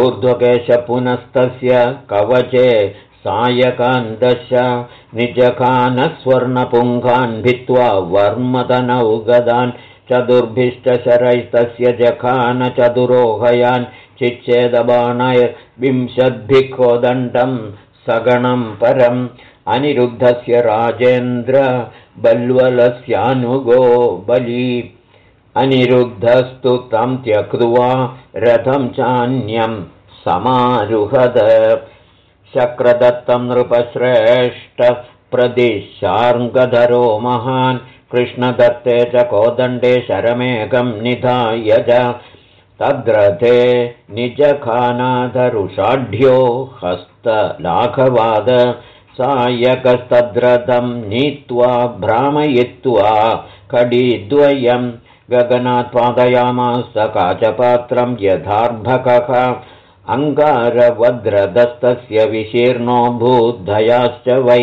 ऊर्ध्वकेश पुनस्तस्य कवचे सायकान्दश निजखानस्वर्णपुङ्खान् भित्त्वा वर्मतनौ गदान् चतुर्भिष्टशरैस्तस्य जखान चतुरोहयान् चिच्छेदबाणैर्विंशद्भिक्कोदण्डम् सगणं परम् अनिरुद्धस्य राजेन्द्र बल्वलस्यानुगो बली। अनिरुद्धस्तु तं त्यक्त्वा रथं चान्यं समारुहद शक्रदत्तं नृपश्रेष्ठप्रदिशार्ङ्गधरो महान्। कृष्णदत्ते च कोदण्डे शरमेकं निधाय च तद्रथे निजखानादरुषाढ्यो हस्तलाघवाद। सायकस्तद्रथं नीत्वा भ्रामयित्वा कडिद्वयं गगनात् पादयामास काचपात्रं यथार्भकः अङ्गारवद्रदस्तस्य विशीर्णो भूद्धयाश्च वै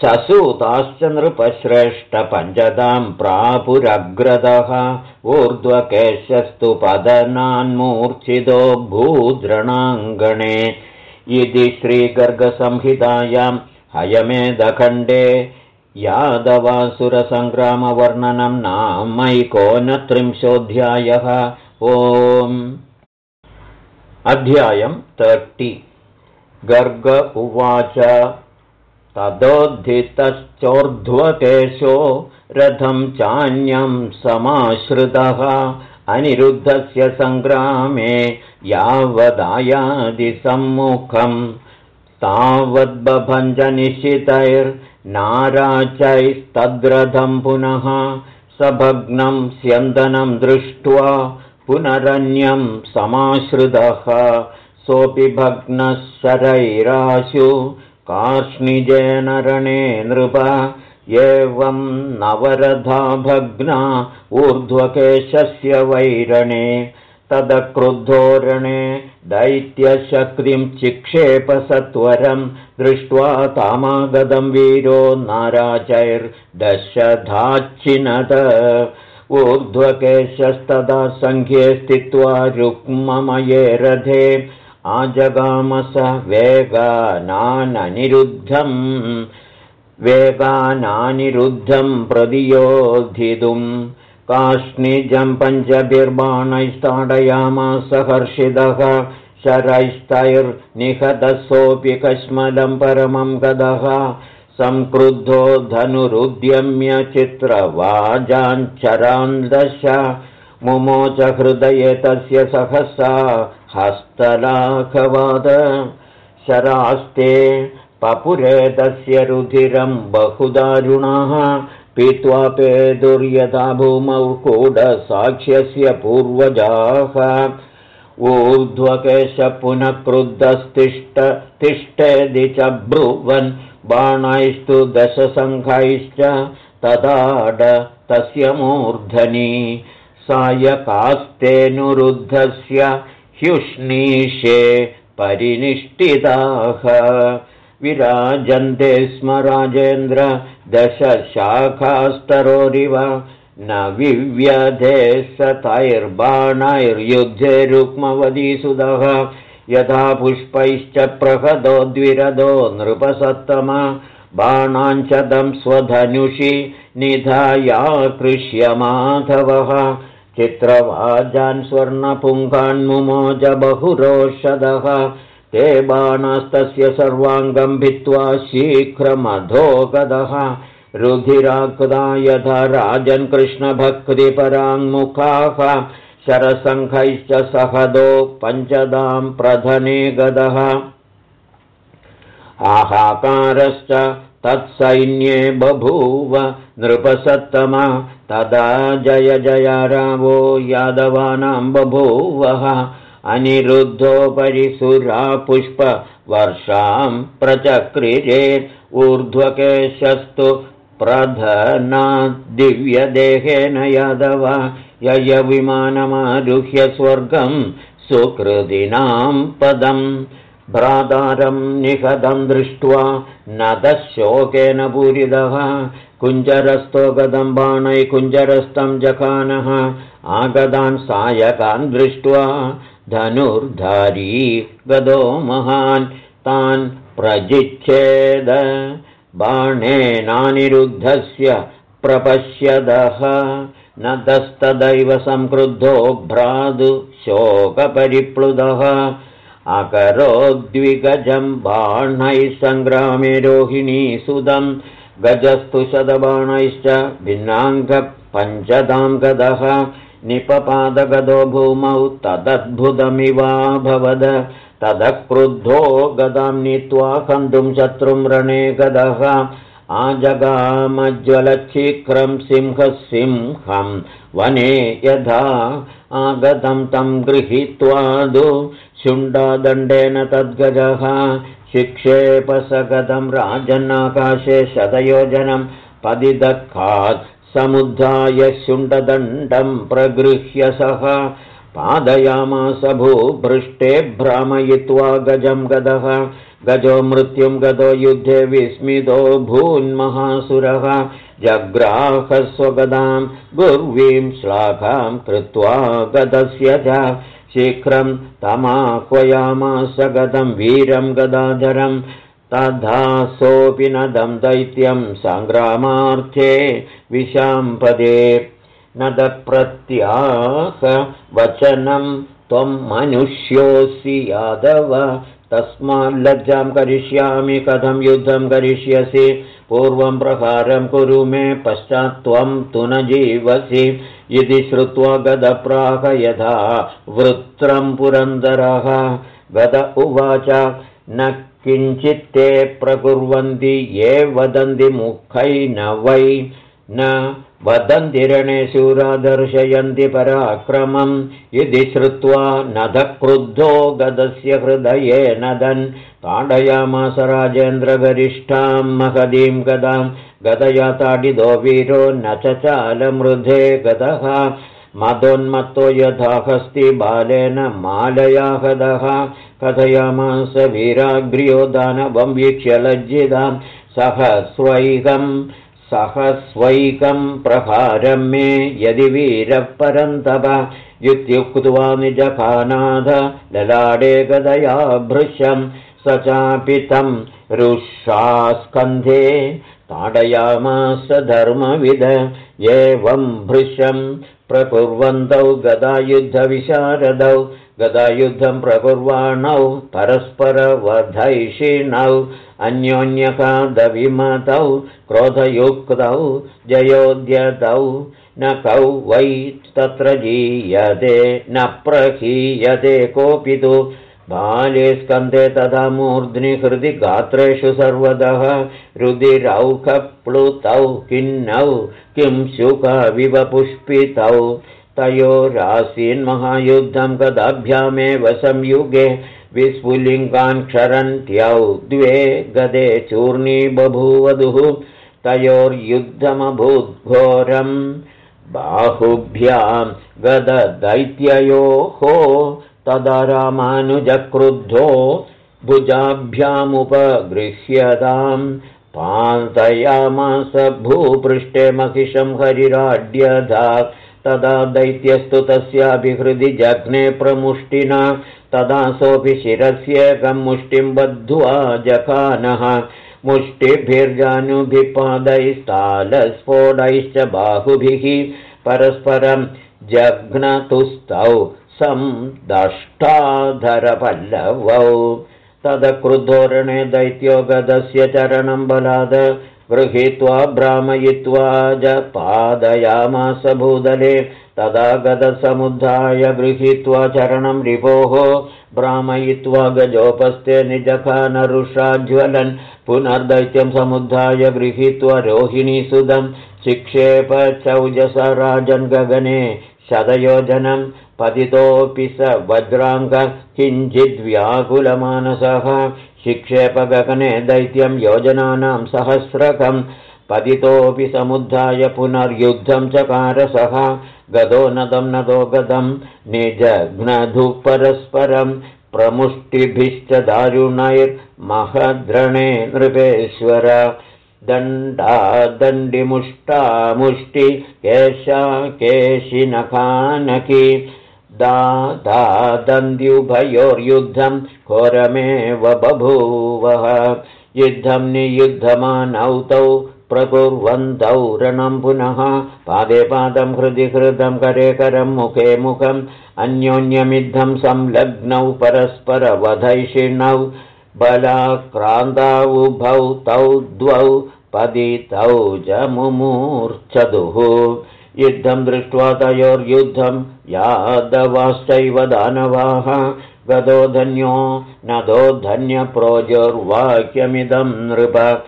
ससूताश्च नृपश्रेष्ठपञ्चदां प्रापुरग्रदः ऊर्ध्वकेशस्तु पदनान्मूर्च्छितो भूद्रणाङ्गणे इति श्रीगर्गसंहितायां हयमेदखण्डे यादवासुरसङ्ग्रामवर्णनं नामैकोनत्रिंशोऽध्यायः। ओम् अध्यायं तर्टि गर्ग उवाच तदोद्धितश्चोर्ध्वकेशो रथं चान्यं समाश्रितः अनिरुद्धस्य सङ्ग्रामे यावदायादिसम्मुखम् तावद्बभञ्जनिश्चितैर्नाराचैस्तद्रथं पुनः सभग्नं स्यन्दनं दृष्ट्वा पुनरन्यं समाश्रितः। सोऽपि भग्नः शरैराशु नृप। एवं नवरथा भग्ना ऊर्ध्वकेशस्य वैरणे। तदक्रुद्धोरणे दैत्यशक्तिं चिक्षेपसत्वरं दृष्ट्वा तामागतं वीरो नाराचैर्दशधाच्छिनद ऊर्ध्वकेशस्तदा सङ्ख्ये स्थित्वा रुक्ममये रथे आजगामस वेगानाननिरुद्धम् वेगानानिरुद्धं प्रतियोधितुम्। काष्णिजं पञ्चभिर्बाणैस्ताडयामास हर्षिदः शरैस्तैर्निहतसोऽपि कश्मलं परमं गदः संक्रुद्धो धनुरुद्यम्य चित्रवाजाञ्चरान्दश मुमोच हृदये तस्य सहसा हस्तलाघवाद। शरास्ते पपुरेतस्य रुधिरं बहुदारुणः पीत्वा पे दुर्यथा भूमौ कूढसाक्ष्यस्य पूर्वजाः। ऊर्ध्वकेश पुनः क्रुद्धस्तिष्ठ तिष्ठेदि च ब्रुवन् बाणैस्तु दशसङ्घैश्च तदाड तस्य मूर्धनि। सायकास्तेऽनुरुद्धस्य ह्युष्णीषे परिनिष्ठिताः। विराजन्ते स्म राजेन्द्र दशशाखास्तरोरिव। न विव्यधे सतैर्बाणैर्युद्धे रुक्मवदीसुदः यथा पुष्पैश्च प्रहदो द्विरदो नृपसत्तम बाणाञ्चदं स्वधनुषि निधायाकृष्यमाधवः चित्रवाजान् स्वर्णपुङ्खान्मुमोज बहुरोषदः। ते बाणस्तस्य सर्वाङ्गम् भित्त्वा शीघ्रमधोगदः। रुधिराकृदा यथा राजन् कृष्णभक्तिपराङ्मुखाः शरसङ्घैश्च सहदो पञ्चदाम् प्रधने गदः। आहाकारश्च तत्सैन्ये बभूव नृपसत्तम। तदा जय जय रावो यादवानाम् बभूवः। अनिरुद्धोपरि सुरा पुष्पवर्षां प्रचक्रिरे ऊर्ध्वकेशस्तु दिव्यदेहेन यादव ययविमानमारुह्य स्वर्गं सुकृदिनां पदम् भ्रातारं निहतं दृष्ट्वा नदशोकेन पूरितः कुञ्जरस्थो गदं बाणै कुञ्जरस्थं जखानः आगदान् सायकान् दृष्ट्वा धनुर्धारी गदो महान् तान् प्रजिच्छेद बाणेनानिरुद्धस्य प्रपश्यदः। न तस्तदैव संक्रुद्धो भ्रातु शोकपरिप्लुदः अकरोद्विगजम् बाणैः सङ्ग्रामे रोहिणी सुदम् गजस्तु शतबाणैश्च भिन्नाङ्गपञ्चदाम् गदः निपपादगदो भूमौ तदद्भुतमिवाभवद तदः क्रुद्धो गदाम् नीत्वा कन्तुम् शत्रुम् रणे गदः। आजगामज्ज्वलच्छीघ्रम् सिंहः सिंहम् वने यथा आगतं तं गृहीत्वादु शुण्डादण्डेन तद्गजः। शिक्षेपसगतं राजन्नाकाशे शतयोजनं पदिदखात् समुद्धाय शुण्डदण्डं प्रगृह्य सः पादयामास भूभृष्टे भ्रामयित्वा गजं गदः गजो मृत्युं गतो युद्धे विस्मितो भून्महासुरः जग्राहस्वगदां गुर्वीं श्लाघां कृत्वा गदस्य च शीघ्रं तमाह्वयामास गतं वीरं गदाधरं तथा सोऽपि नदं दैत्यं सङ्ग्रामार्थे विशाम्पदे नदप्रत्याह वचनं त्वं मनुष्योऽसि यादव। तस्माल्लज्जां करिष्यामि कथं युद्धं करिष्यसि। पूर्वं प्रहारं कुरु मे पश्चात्त्वं तु न जीवसि। इति श्रुत्वा गदप्राह यथा वृत्रं पुरन्दरः। गद उवाच न किञ्चित्ते प्रकुर्वन्ति ये वदन्ति मुखै न वै न वदन्ति रणे शूरा दर्शयन्ति पराक्रमम् इति श्रुत्वा नदक्रुद्धो गदस्य हृदये नदन् ताडयामास राजेन्द्रगरिष्ठां महदीं गदां। गदया ताडितो वीरो न चालमृधे गतः मदोन्मत्तो यथा हस्ति बालेन मालया हदः कथयामास वीराग्र्यो दानवं वीक्ष्य लज्जितां सहस्वैकम् सहस्वैकं प्रहारं मे यदि वीरः परन्तप। इत्युक्त्वा निजखानाथ ललाडे गदया भृशं। स चापि तं रुषास्कन्धे ताडयामास धर्मविद। एवं भृशं प्रकुर्वन्तौ गदायुद्धविशारदौ गदायुद्धं प्रकुर्वाणौ परस्परवधैषिणौ अन्योन्यकादविमतौ क्रोधयुक्तौ जयोद्यतौ न कौ वै तत्र जीयते न प्रहीयते कोऽपि तु। बाले स्कन्धे तथा मूर्ध्नि हृदि गात्रेषु सर्वतः रुदिरौखप्लुतौ किन्नौ किं शुकविव पुष्पितौ तयोरासीन्महायुद्धं कदाभ्यामेव संयुगे विस्फुलिङ्गान् क्षरन्त्यौ द्वे गदे चूर्णी बभूवधुः तयोर्युद्धमभूद्घोरम् बाहुभ्यां गददैत्ययोः तदा रामानुजक्रुद्धो भुजाभ्यामुपगृह्यताम् पान्तयामास भूपृष्ठे महिषं हरिराड्यधा तदा दैत्यस्तु तस्याभिहृदि जग्ने प्रमुष्टिना तदा सोऽपि शिरस्येकं मुष्टिं बद्ध्वा जखानः मुष्टिभिर्जानुभिपादैस्तालस्फोटैश्च बाहुभिः परस्परं जघ्नतुस्तौ सं दष्टाधरपल्लवौ। तदक्रुद्धोरणे दैत्यो गदस्य चरणं बलाद गृहीत्वा भ्रामयित्वा च पादयामास भूदले तदा गदसमुद्धाय गृहीत्वा चरणं रिपोः भ्रामयित्वा गजोपस्थे निजखानरुषाज्वलन् पुनर्दैत्यं समुद्धाय गृहीत्वा रोहिणीसुदं चिक्षेप चौजस राजन् गगने शतयोजनं पतितोऽपि स वज्राङ्ग किञ्चिद्व्याकुलमानसः शिक्षेपगगने दैत्यं योजनानां सहस्रकं पतितोऽपि समुद्धाय पुनर्युद्धं चकारसः गदो नदं नदो गदं निजघ्नधु परस्परं प्रमुष्टिभिश्च दारुणैर्महद्रणे नृपेश्वर। दण्डा दण्डिमुष्टा मुष्टि केशा केशिनखानकी दादन्त्युभयोर्युद्धं घोरमेव बभूवः। युद्धं नियुद्धमानौ तौ प्रकुर्वन्तौ रणं पुनः पादे पादं हृदि हृदं करे करं मुखे मुखम् अन्योन्यमिद्धं संलग्नौ परस्परवधैषिणौ बलाक्रान्तावुभौ तौ द्वौ पदितौ च मुमूर्च्छदुः युद्धं दृष्ट्वा तयोर्युद्धं यादवाश्चैव दानवाः। गदो धन्यो नदो धन्यप्रोजोर्वाक्यमिदं नृप।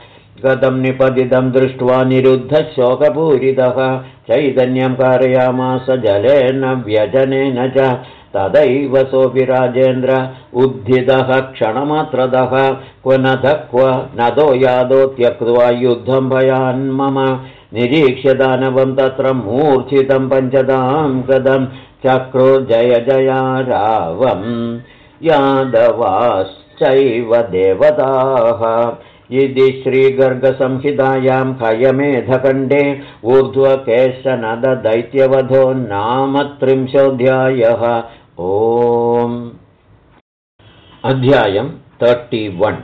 गतं निपतितं दृष्ट्वा निरुद्धशोकपूरितः। चैतन्यं कारयामास जलेन व्यजनेन च। तदैव सोऽपि राजेन्द्र उद्धितः क्षणमात्रतः। क्व न क्व नदो यादो त्यक्त्वा युद्धं भयान्मम निरीक्ष्य दानवं तत्र मूर्च्छितं पञ्चदां गदं चक्रो जय रावम् यादवाश्चैव देवताः। इति श्रीगर्गसंहितायां हयमेधखण्डे ऊर्ध्वकेशनददैत्यवधो नाम त्रिंशोऽध्यायः ओम्। अध्यायम् तर्टि वन्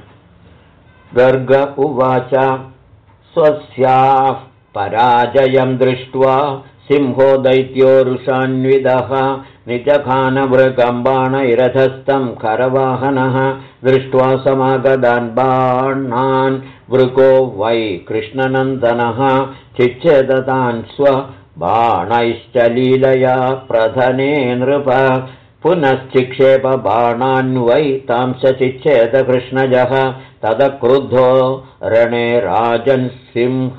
गर्ग उवाच स्वस्याः पराजयं दृष्ट्वा सिंहो दैत्योरुषान्विदः निजखानवृकम्बाणैरथस्थं खरवाहनः दृष्ट्वा समागदान् बाणान् वृको वै कृष्णनन्दनः चिच्छेदतान् स्व बाणैश्च लीलया प्रधने नृप पुनश्चिक्षेपबाणान्वै तांश्चिच्छेदकृष्णजः तदक्रुद्धो रणे राजन् सिंह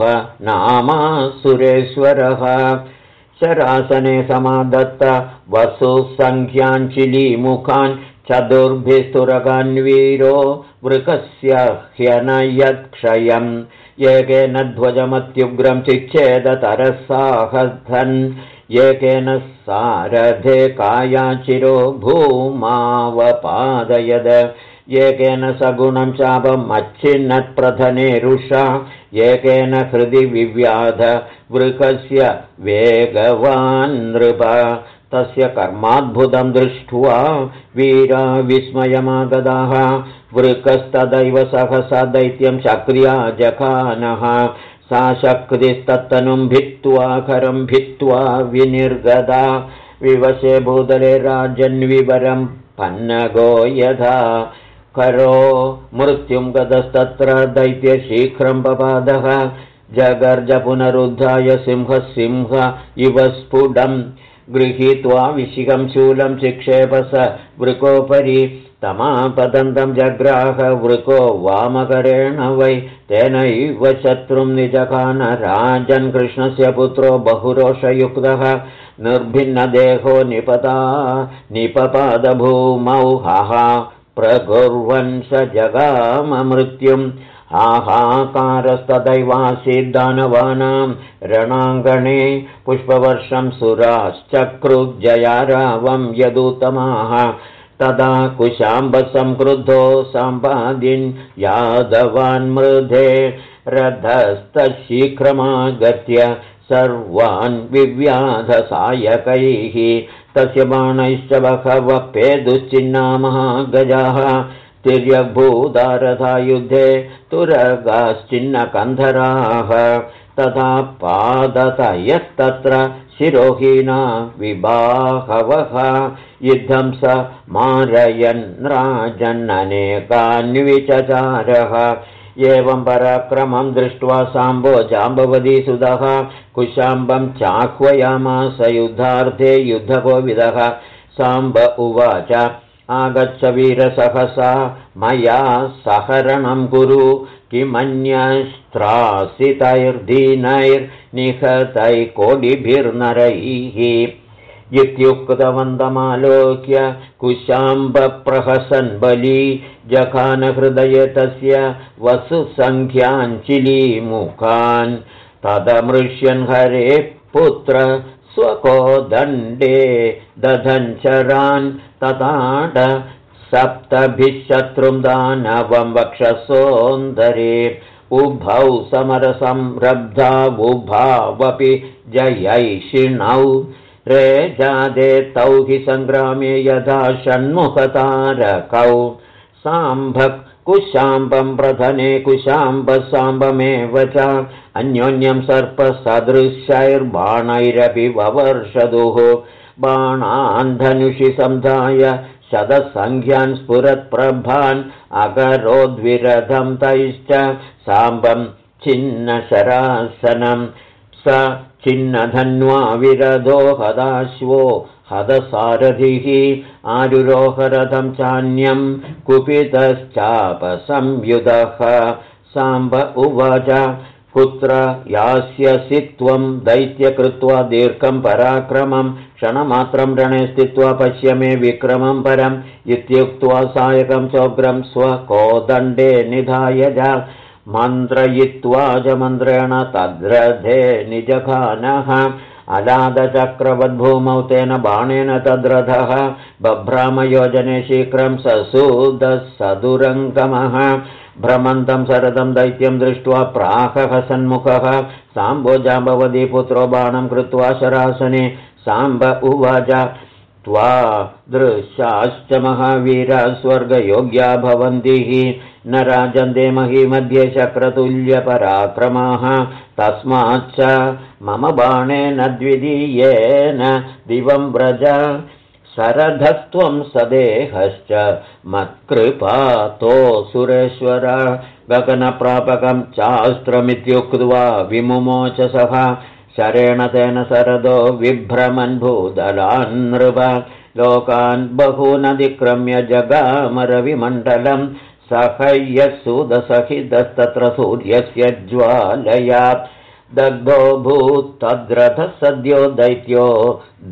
नामा सुरेश्वरः। शरासने समादत्त वसुसङ्ख्याञ्चिलीमुखान् चतुर्भिस्तुरकान्वीरो वृकस्य ह्यनयत्क्षयम्। एकेन ध्वजमत्युग्रं चिच्छेदतरसाहधन् एकेन सारथे कायाचिरो भूमावपादयद। एकेन सगुणं चापमच्छिन्नत्प्रधने रुषा। एकेन हृदि विव्याध वृकस्य वेगवान् नृप। तस्य कर्माद्भुतं दृष्ट्वा वीरा विस्मयमागदाः। वृकस्तदैव सहसा दैत्यं चक्र्या जखानः सा शक्तिस्तत्तनुं भित्त्वा करं भित्त्वा विनिर्गदा विवशे भूतले राजन्विवरं पन्नगो यथा। करो मृत्युं गतस्तत्र दैत्यशीघ्रं पपादः जगर्ज पुनरुद्धाय सिंह इव स्फुटम् गृहीत्वा विशिखं शूलं चिक्षेप स वृकोपरि तमापदन्तं जग्राह वृको वामकरेण वै तेनैव शत्रुं निजखान राजन् कृष्णस्य पुत्रो बहुरोषयुक्तः निर्भिन्नदेहो निपता निपपादभूमौ हः प्रकुर्वन् स जगाममृत्युम् आहाकारस्तदैवासीद्दानवानां रणाङ्गणे पुष्पवर्षं सुराश्चक्रुजयारावं यदुत्तमाः तदा कुशाम्बसंक्रुद्धो सम्पादिन् यादवान्मृधे रथस्तशीघ्रमागत्य सर्वान् विव्याधसायकैः तस्य बाणैश्च बहवः पेदुश्चिन्नामः गजाः तिर्यभूतारथा युद्धे तुरगाश्चिन्नकन्धराः तथा पादतयस्तत्र शिरोहीना विबाहवः। युद्धं स मारयन् राजन्ननेकान्विचचारः एवं पराक्रमं दृष्ट्वा साम्बो जाम्बवतीसुधः कुशाम्बं चाह्वयामास युद्धार्थे युद्धकोविदः। साम्ब उवाच आगच्छ वीरसहसा मया सहरणं कुरु किमन्यस्त्रासितैर्दीनैर्निहतैकोडिभिर्नरैः इत्युक्तवन्तमालोक्य कुशाम्बप्रहसन् बली जखानहृदये तस्य वसुसङ्ख्याञ्चिलीमुखान् तदमृष्यन् हरे पुत्र स्वकोदण्डे दधञ्चरान् तताड सप्तभिः शत्रुं दानवं वक्षसोन्दरे। उभौ समरसंरब्धा उभावपि जयैषिणौ। रेजादे तौ हि सङ्ग्रामे यथा षण्मुखतारकौ। साम्भक् कुशाम्बं प्रधने कुशाम्बसाम्बमेव च अन्योन्यं सर्पसदृशैर्बाणैरपि ववर्षदुः। बाणान्धनुषि सन्धाय शतसङ्ख्यान् स्फुरत्प्रभान् अकरोद्विरथं तैश्च साम्बं छिन्नशरासनं। स छिन्नधन्वा विरधो हदाश्वो हदसारथिः आरुरोहरथं चान्यं कुपितश्चापसंयुधः। साम्ब उवाच कुत्र यास्यसि त्वं दैत्यकृत्वा दीर्घं पराक्रमं क्षणमात्रं रणे स्थित्वा पश्य मे विक्रमं परम् इत्युक्त्वा सायकं चोग्रं स्वकोदण्डे निधाय च मन्त्रयित्वा च मन्त्रेण तद्रथे निजखानः अलादचक्रवद्भूमौ तेन बाणेन तद्रथः। बभ्रामयोजने शीघ्रं ससूदः सदुरङ्गमः भ्रमन्तं शरदं दैत्यं दृष्ट्वा प्राहः सन्मुखः। साम्बोजाम्बवती पुत्रो बाणं कृत्वा शरासने साम्ब उवाच। त्वा दृशाश्च महावीरा स्वर्गयोग्या भवन्ति हि। न राजन्ते महीमध्ये शक्रतुल्यपराक्रमाः। तस्माच्च मम बाणेन द्वितीयेन दिवं व्रज शरधत्वं सदेहश्च। मत्कृपातो सुरेश्वर। गगनप्रापकं चास्त्रमित्युक्त्वा विमुमोचसः शरेण तेन शरदो विभ्रमन् भूदलान्नृप लोकान् बहूनधिक्रम्य जगामरविमण्डलम्। सखय्यसुदसहितस्तत्र सूर्यस्य ज्वालयात् दग्धो भूत्तद्रथः सद्यो दैत्यो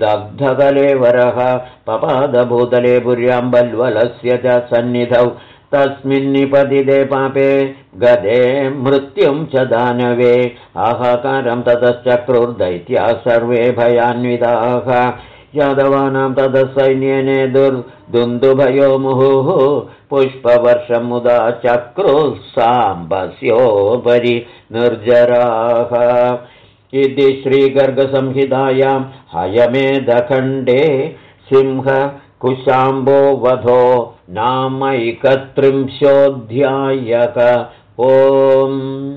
दग्धकलेवरः पपादभूतले पुर्यां बल्वलस्य च सन्निधौ तस्मिन्निपतिदे पापे गदे मृत्युं च दानवे आहाकारं ततश्चक्रुर्दैत्याः सर्वे भयान्विताः यादवानां ततः सैन्येने दुर्दुन्दुभयो मुहुः पुष्पवर्षमुदा चक्रुः साम्बस्योपरि निर्जराः। इति श्रीगर्गसंहितायां हयमेधखण्डे सिंहकुशाम्बो वधो नामैकत्रिंशोऽध्यायक ओम्